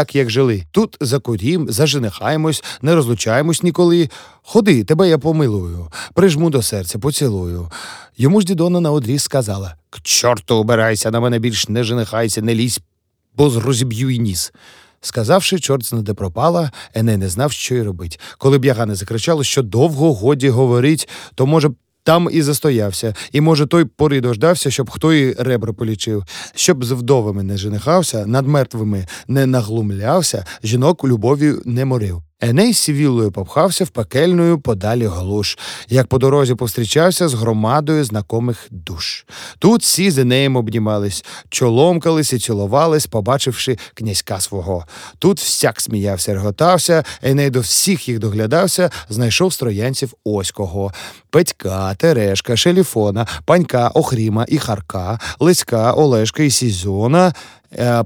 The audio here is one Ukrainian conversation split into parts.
так, як жили. Тут закурім, заженихаємось, не розлучаємось ніколи. Ходи, тебе я помилую, прижму до серця, поцілую. Йому ж дідона на одріз сказала К чорту убирайся, на мене більш не женихайся, не лізь, бо розіб'ю й ніс. Сказавши, чорт знаде пропала, Еней не знав, що й робить. Коли б яга не закричала, що довго годі говорить, то, може, б там і застоявся, і, може, той пори дождався, щоб хто і ребра полічив, щоб з вдовами не женихався, над мертвими не наглумлявся, жінок любов'ю не морив. Еней сівілою попхався в пекельною подалі глуш, як по дорозі повстрічався з громадою знакомих душ. Тут всі з Енеєм обнімались, чоломкались і цілувались, побачивши князька свого. Тут всяк сміявся, реготався, Еней до всіх їх доглядався, знайшов строянців ось кого. Петька, Терешка, Шеліфона, Панька, Охріма і Харка, Лиська, Олешка і Сізона,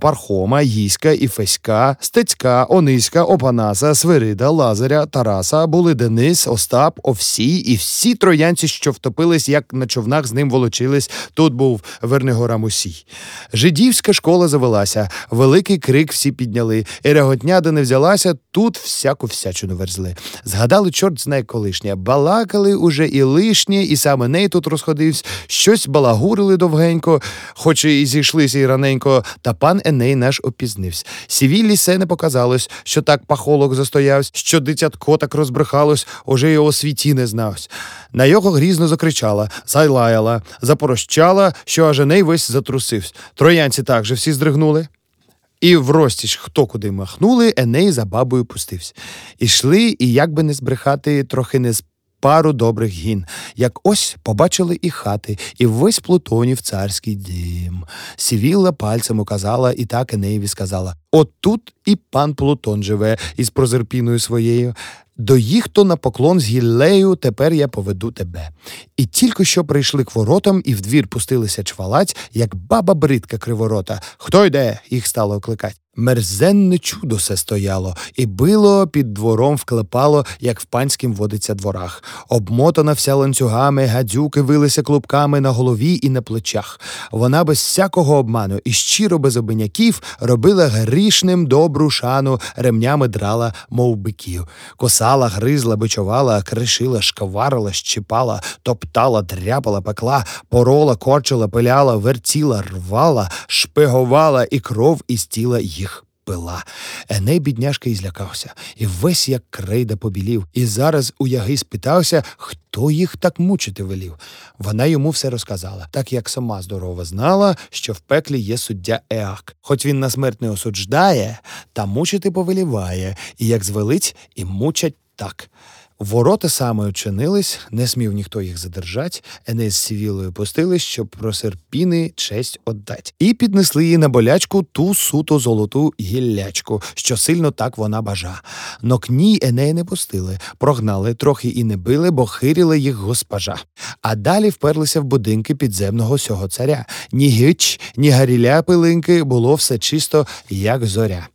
Пархома, Їська і Феська, Стецька, Ониська, Опанаса, Свирида, Лазаря, Тараса, були Денис, Остап, Овсій і всі троянці, що втопились, як на човнах з ним волочились. Тут був Вернигора Мусій. Жидівська школа завелася, великий крик всі підняли, і реготня, де не взялася, тут всяку всячину верзли. Згадали, чорт знає колишнє, балакали уже і лишнє, і саме неї тут розходився, щось балагурили довгенько, хоч і зійшлися і раненько, та пан Еней наш опізнився. Сівіллі се не показалось, що так пахолок застоявся, що дитятко так розбрехалось, уже його світі не знавсь. На його грізно закричала, зайлаяла, запорощала, що аж Еней весь затрусився. Троянці також всі здригнули. І врозтіч, хто куди махнули, Еней за бабою пустився. Ішли, і як би не збрехати, трохи не з пару добрих гін. Як ось побачили і хати, і весь Плутонів царський дім. Сівілла пальцем указала, і так Енеєві сказала: От тут і пан Плутон живе із прозерпіною своєю. До їх то на поклон з гіллею тепер я поведу тебе. І тільки що прийшли к воротам і в двір пустилися чвалаць, як баба бридка криворота. Хто йде? їх стало окликать. Мерзенне чудо се стояло, і било під двором вклепало, як в панськім водиться дворах. Обмотана вся ланцюгами, гадюки вилися клубками на голові і на плечах. Вона без всякого обману і щиро без обиняків робила грішним добру шану, ремнями драла, мов биків. Косала, гризла, бичувала, кришила, шкварила, щипала, топтала, дряпала, пекла, порола, корчила, пиляла, вертіла, рвала, шпигувала і кров із тіла їх пила. Еней, бідняшка, і злякався, і весь як крейда побілів, і зараз у яги спитався, хто їх так мучити велів. Вона йому все розказала, так як сама здорова знала, що в пеклі є суддя Еак. Хоч він на смерть не осудждає, та мучити повеліває, і як звелить, і мучать так. Ворота саме очинились, не смів ніхто їх задержать, Еней з сівілою пустились, щоб про серпіни честь отдать. І піднесли їй на болячку ту суто золоту гіллячку, що сильно так вона бажа. Но к ній Енея не пустили, прогнали, трохи і не били, бо хиріли їх госпожа. А далі вперлися в будинки підземного сього царя. Ні гич, ні гаріля пилинки, було все чисто, як зоря.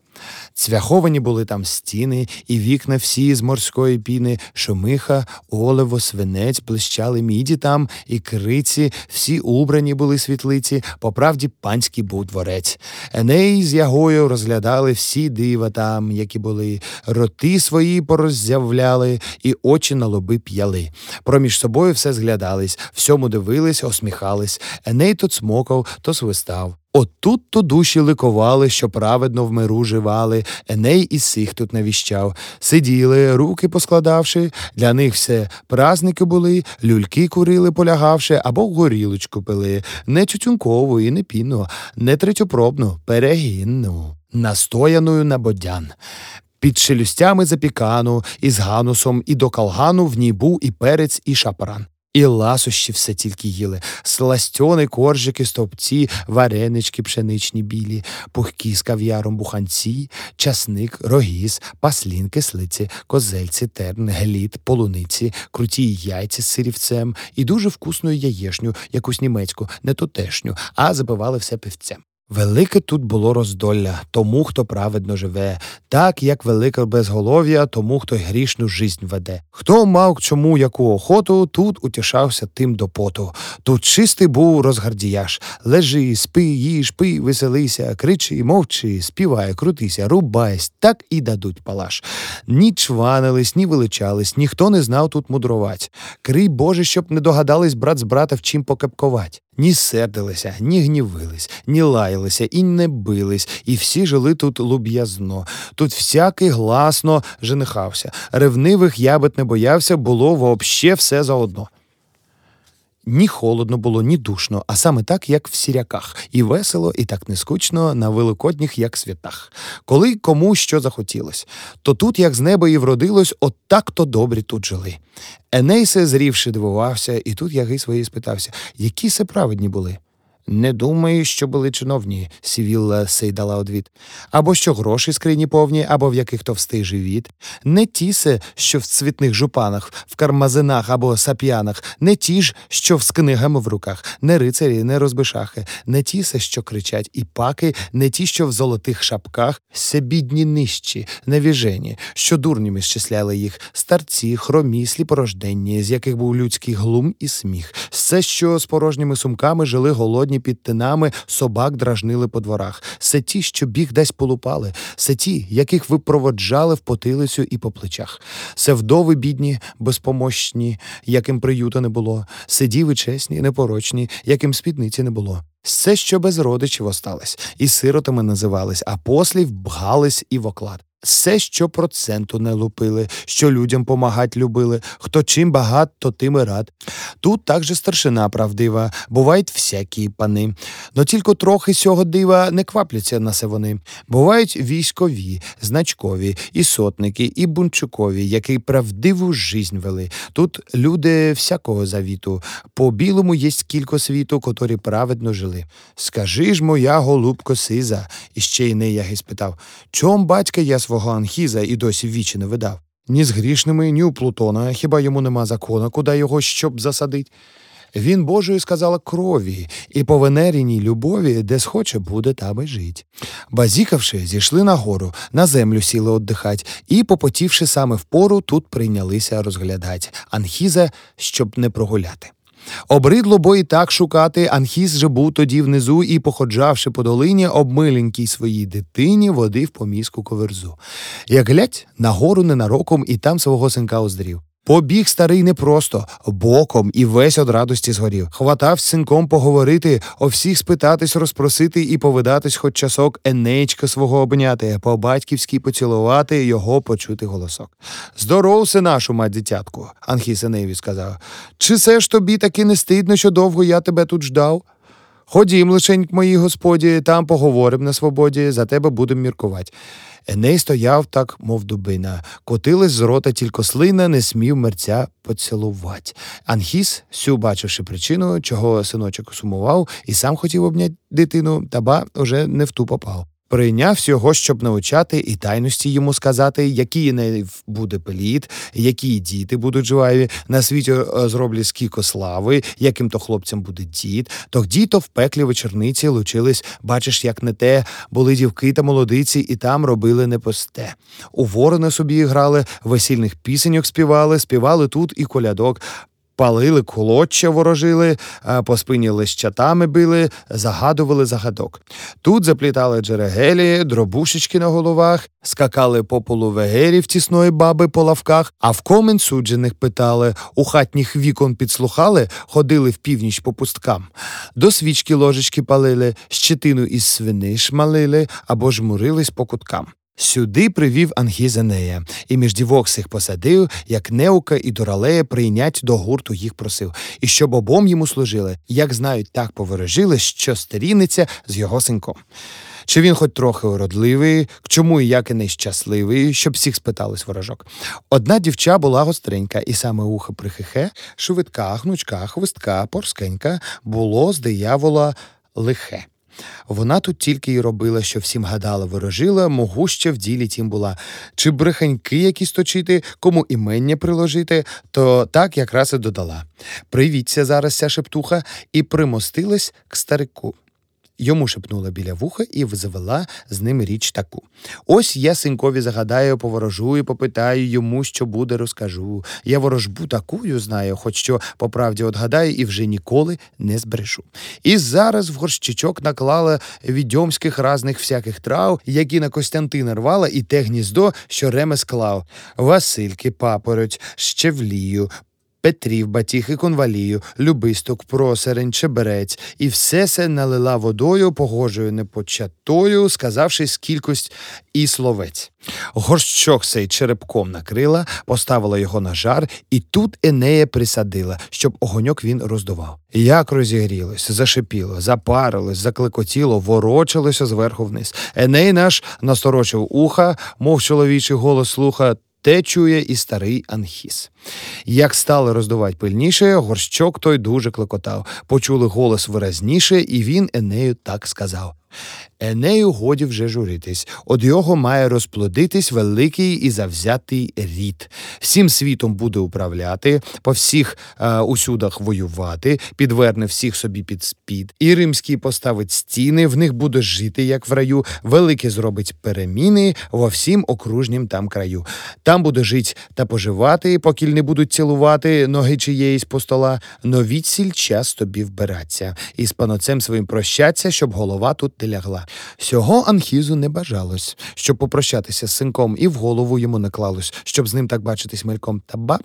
Цвяховані були там стіни, і вікна всі з морської піни, шумиха, оливо, свинець, блищали міді там, і криці, всі убрані були світлиці, по правді панський був дворець. Еней з ягою розглядали всі дива там, які були, роти свої пороззявляли, і очі на лоби п'яли. Проміж собою все зглядались, всьому дивились, осміхались. Еней то цмокав, то свистав. Отут то душі ликували, що праведно в миру живали, Еней і сих тут навіщав. Сиділи, руки поскладавши, для них все праздники були, люльки курили, полягавши, або горілочку пили, не тютюнкову і не пінну, не третьопробну, перегінну, настояною на бодян. Під шелюстями запікану, із ганусом, і до калгану в ній був і перець, і шапаран. І ласощі все тільки їли, сластьони, коржики, стовпці, варенички пшеничні білі, пухкі з кав'яром буханці, часник, рогіз, паслін, кислиці, козельці, терн, глід, полуниці, круті яйця з сирівцем і дуже вкусну яєшню, якусь німецьку, не тутешню, а забивали все пивцем. Велике тут було роздолля тому, хто праведно живе, так як велике безголов'я тому, хто грішну жизнь веде. Хто мав к чому яку охоту, тут утішався тим до поту. Тут чистий був розгардіяш. Лежи, спи, їж, пий, веселися, кричи, мовчи, співай, крутися, рубайсь, так і дадуть палаш. Ні чванились, ні величались, ніхто не знав тут мудрувать. Крий Боже, щоб не догадались брат з брата в чим покепкувать. Ні сердилися, ні гнівились, ні лаялися і не бились, і всі жили тут луб'язно. Тут всякий гласно женихався. Ревнивих ябед не боявся, було вообще все заодно. Ні холодно було, ні душно, а саме так, як в сіряках, і весело, і так не скучно на великодніх, як святах. Коли кому що захотілось, то тут, як з неба і вродилось, от так то добрі тут жили. Енейсе, зрівши, дивувався, і тут яги свої спитався, які се праведні були. Не думаю, що були чиновні, сівілла сей дала одвід. Або що гроші скрині повні, або в яких товстий живіт. Не ті се, що в цвітних жупанах, в кармазинах або сап'янах, не ті ж, що з книгами в руках, не рицарі, не розбишахи, не ті се, що кричать, і паки, не ті, що в золотих шапках, се бідні нижчі, невіжені, що дурніми щисляли їх, старці, хромі, сліпорожденні, з яких був людський глум і сміх, все, що з порожніми сумками жили голодні під тинами, собак дражнили по дворах. Це ті, що біг десь полупали, це ті, яких ви проводжали в потилицю і по плечах. Це вдови бідні, безпомощні, яким приюта не було, це діви чесні, непорочні, яким спідниці не було. Все, що без родичів осталось, і сиротами називались, а послів бгались і в оклад. Все, що проценту не лупили, що людям помагать любили, хто чим багат, то тим і рад. Тут також старшина правдива, бувають всякі пани. Но тільки трохи сього дива не квапляться на се вони. Бувають військові, значкові, і сотники, і бунчукові, які правдиву жизнь вели. Тут люди всякого завіту. По білому є кілько світу, котрі праведно жили. Скажи ж, моя голубко сиза, і ще й не яги спитав, чом батька я свого Анхіза і досі вічі не видав? Ні з грішними, ні у Плутона, хіба йому нема закона, куди його щоб засадить? Він Божою сказала крові, і по венеріній любові, де схоче буде, там і жить. Базікавши, зійшли на гору, на землю сіли оддихать, і, попотівши саме в пору, тут прийнялися розглядать Анхіза, щоб не прогуляти. Обридло бо і так шукати, Анхіс же був тоді внизу і, походжавши по долині, обмиленькій своїй дитині водив по мізку коверзу. Як глядь, нагору ненароком і там свого синка оздрів. Побіг старий не просто, боком і весь од радості згорів. Хватав з синком поговорити, о всіх спитатись, розпросити і повидатись хоч часок енечка свого обняти, по батьківськи поцілувати його почути голосок. Здоров, синашу, мать дитятку, Анхіс Енеєві сказав. Чи це ж тобі таки не стидно, що довго я тебе тут ждав? Ходім, лишень, моїй господі, там поговорим на свободі, за тебе будем міркувати. Еней стояв так, мов дубина. Котилась з рота тільки слина, не смів мерця поцілувати. Анхіс, сю бачивши причину, чого синочок сумував, і сам хотів обняти дитину, та ба уже не в ту попав. Прийняв його, щоб навчати і тайності йому сказати, який не буде плід, які діти будуть живаві, на світі е, зроблять скільки слави, яким то хлопцям буде дід. Тоді то в пеклі вечорниці лучились, бачиш, як не те, були дівки та молодиці, і там робили не посте. У ворони собі грали, весільних пісеньок співали, співали тут і колядок. Палили колодча, ворожили, по спині лищатами били, загадували загадок. Тут заплітали джерегелі, дробушечки на головах, скакали по полу вегерів тісної баби по лавках, а в комен суджених питали, у хатніх вікон підслухали, ходили в північ по пусткам. До свічки ложечки палили, щетину із свини шмалили або жмурились по куткам. Сюди привів Ангізенея, і між дівок сих посадив, як неука і доралея прийнять до гурту їх просив, і щоб обом йому служили, як знають, так поворожили, що старіниця з його синком. Чи він хоч трохи уродливий, к чому і як і нещасливий, щоб всіх спитались ворожок. Одна дівча була гостренька, і саме ухо прихихе, швидка, гнучка, хвистка, порскенька було з диявола лихе. Вона тут тільки й робила, що всім гадала, ворожила, могуща в ділі тім була. Чи брехеньки якісь точити, кому імення приложити, то так якраз і додала. Привіться зараз ця шептуха і примостилась к старику. Йому шепнула біля вуха і завела з ним річ таку. Ось я синкові загадаю, поворожу і попитаю йому, що буде, розкажу. Я ворожбу такую знаю, хоч що по правді отгадаю і вже ніколи не збрешу. І зараз в горщичок наклала відьомських разних всяких трав, які на Костянтина рвала, і те гніздо, що ремес клав. Васильки, папороть, щевлію, Петрів, батіг і конвалію, любисток, просерень, чеберець, і все се налила водою, погожою непочатою, сказавши скількость і словець. Горщок сей черепком накрила, поставила його на жар, і тут Енея присадила, щоб огоньок він роздував. Як розігрілось, зашипіло, запарилось, заклекотіло, ворочалося зверху вниз. Еней наш насторочив уха, мов чоловічий голос слуха. Те чує і старий Анхіс. Як стали роздувати пильніше, горщок той дуже клекотав. Почули голос виразніше, і він Енею так сказав. Енею годі вже журитись, од його має розплодитись великий і завзятий рід. Всім світом буде управляти, по всіх е, усюдах воювати, підверне всіх собі під спід. І римський поставить стіни, в них буде жити, як в раю, великий зробить переміни во всім окружнім там краю. Там буде жить та поживати, покіль не будуть цілувати ноги чиєїсь по стола, но відсіль час тобі вбираться, і з паноцем своїм прощаться, щоб голова тут не лягла. Сього Анхізу не бажалось, щоб попрощатися з синком, і в голову йому не клалось, щоб з ним так бачитись мельком. Та ба.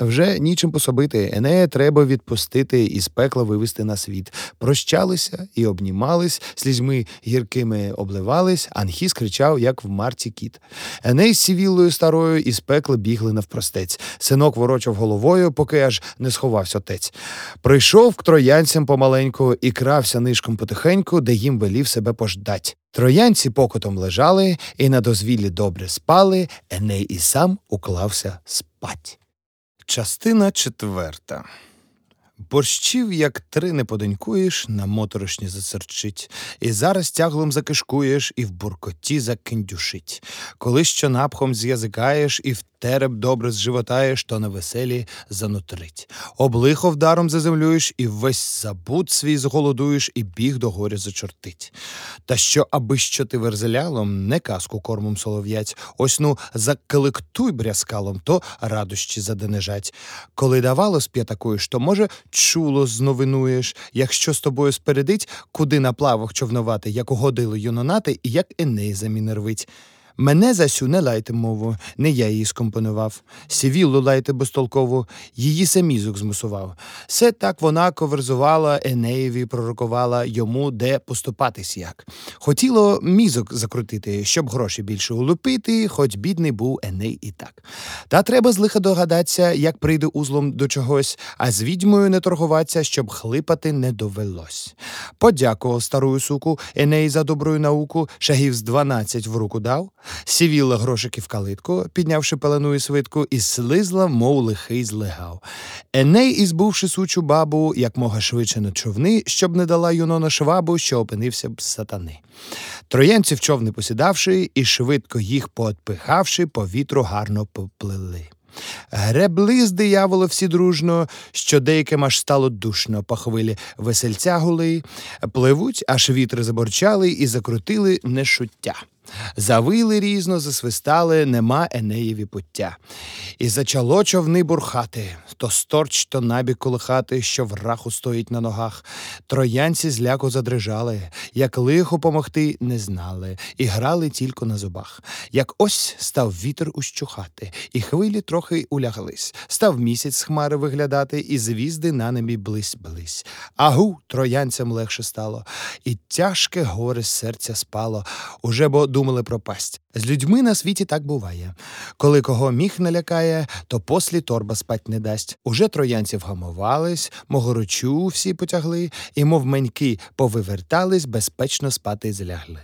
Вже нічим пособити. Енея треба відпустити і з пекла вивести на світ. Прощалися і обнімались, слізьми гіркими обливались. Анхіс кричав, як в марці кіт. Еней з сівілою старою із пекла бігли навпростець. Синок ворочав головою, поки аж не сховався отець. Прийшов к троянцям помаленьку і крався нишком потихеньку, де їм велів себе пождать. Троянці покотом лежали і на дозвіллі добре спали. Еней і сам уклався спать. Частина четверта. Борщів, як три не подонькуєш, на моторошні засерчить, і зараз тяглом закишкуєш, і в буркоті закиндюшить. Коли що напхом з'язикаєш, і в тереб добре зживотаєш, то на веселі занутрить. Облихо вдаром заземлюєш, і весь забут свій зголодуєш, і біг до горя зачортить. Та що, аби що ти верзелялом, не казку кормом солов'ять, ось ну закелектуй брязкалом, то радощі заденежать. Коли давало сп'ятакуєш, то може чуло зновинуєш, якщо з тобою спередить, куди на плавах човнувати, як угодили юнонати, і як Еней заміни рвить. Мене засю не лайте мову, не я її скомпонував. Сівіллу лайте безтолково, її самізок змусував. Все так вона коверзувала, Енеєві пророкувала йому, де поступатись як. Хотіло мізок закрутити, щоб гроші більше улупити, хоч бідний був Еней і так. Та треба з лиха догадатися, як прийде узлом до чогось, а з відьмою не торгуватися, щоб хлипати не довелось. Подякував старую суку Еней за добрую науку, шагів з дванадцять в руку дав. Сівіла грошики в калитку, піднявши пелену і свитку, і слизла, мов лихий злегав. Еней, ізбувши сучу бабу, як мога швидше на човни, щоб не дала юнона швабу, що опинився б сатани. Троянці в човни посідавши, і швидко їх поотпихавши, по вітру гарно поплили. Гребли з дияволо всі дружно, що деяким аж стало душно по хвилі весельця гули, пливуть, аж вітри заборчали і закрутили нешуття. Завили різно, засвистали, нема Енеєві пуття. І зачало човни бурхати, то сторч, то набік колихати, що в раху стоїть на ногах. Троянці зляку задрижали, як лихо помогти не знали, і грали тільки на зубах. Як ось став вітер ущухати, і хвилі трохи уляглись. Став місяць хмари виглядати, і звізди на небі блись-блись. Агу, троянцям легше стало, і тяжке горе серця спало. Уже бо думали пропасть. З людьми на світі так буває. Коли кого міг налякає, то послі торба спать не дасть. Уже троянці вгамувались, могорочу всі потягли, і, мов меньки, повивертались, безпечно спати злягли.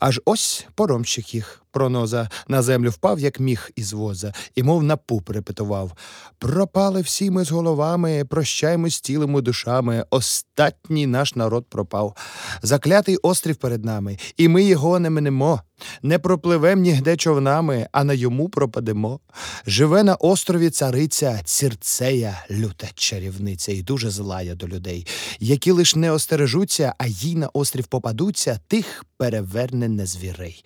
Аж ось поромщик їх проноза, на землю впав, як міг із воза, і мов на пуп репетував. Пропали всі ми з головами, прощаймось з тілими душами. Остатній наш народ пропав. Заклятий острів перед нами, і ми його не минемо. Не пропливем нігде човнами, а на йому пропадемо. Живе на острові цариця Цірцея, люта чарівниця, і дуже злая до людей, які лиш не остережуться, а їй на острів попадуться, тих переверне не звірей.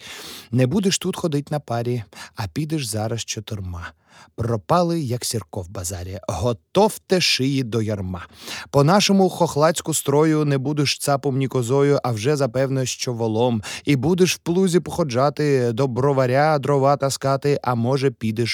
Не будеш тут ходить на парі, а підеш зараз чотирма. Пропали, як сірко в базарі, готовте шиї до ярма. По нашому хохлацьку строю не будеш цапом ні козою, а вже запевне, що волом, і будеш в плузі походжати, до броваря дрова таскати, а може, підеш